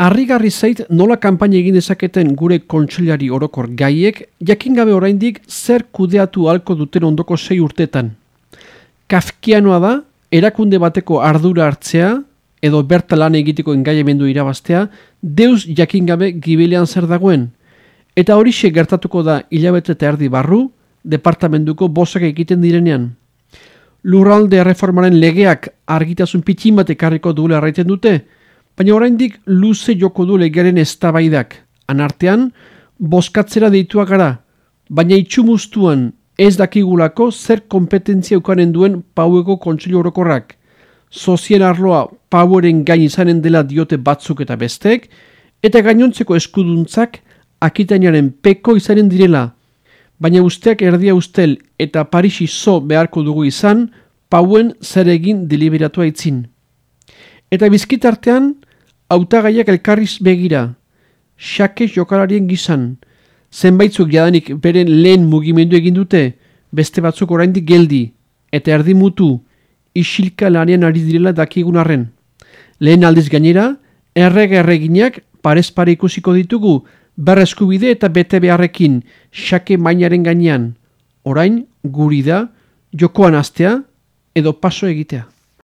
Arrigarri zait nola kanpaina egin dezaketen gure kontseilari orokor gaiek, jakin gabe oraindik zer kudeatu halko duten ondoko sei urtetan. Kafkianoa da, erakunde bateko ardura hartzea, edo berta lan egiteko engaiamendu irabaztea, deus jakin gabe gibilean zer dagoen. Eta hori gertatuko da hilabete eta erdi barru, departamentuko bosak egiten direnean. Lurralde reformaren legeak argitasun pitin bat ekarriko duela erraiten dute, baina oraindik luze joko du legaren eztabaidak. Anartean, boskatzera deitua gara, baina itxumuztuan ez dakigulako zer kompetentzia ukanen duen paueko kontsilo orokorrak. Sozien arloa paueren gain izanen dela diote batzuk eta bestek, eta gainontzeko eskuduntzak akitainaren peko izanen direla, baina usteak erdia ustel eta Parisi zo beharko dugu izan, pauen zer egin deliberatua itzin. Eta bizkitartean, autagaiak elkarriz begira, xake jokalarien gizan, zenbaitzuk jadanik beren lehen mugimendu egin dute, beste batzuk oraindik geldi, eta erdi mutu, isilka lanean ari direla dakigun arren. Lehen aldiz gainera, errege erreginak parez pare ikusiko ditugu, berreskubide eta bete beharrekin, xake mainaren gainean, orain guri da, jokoan astea edo paso egitea.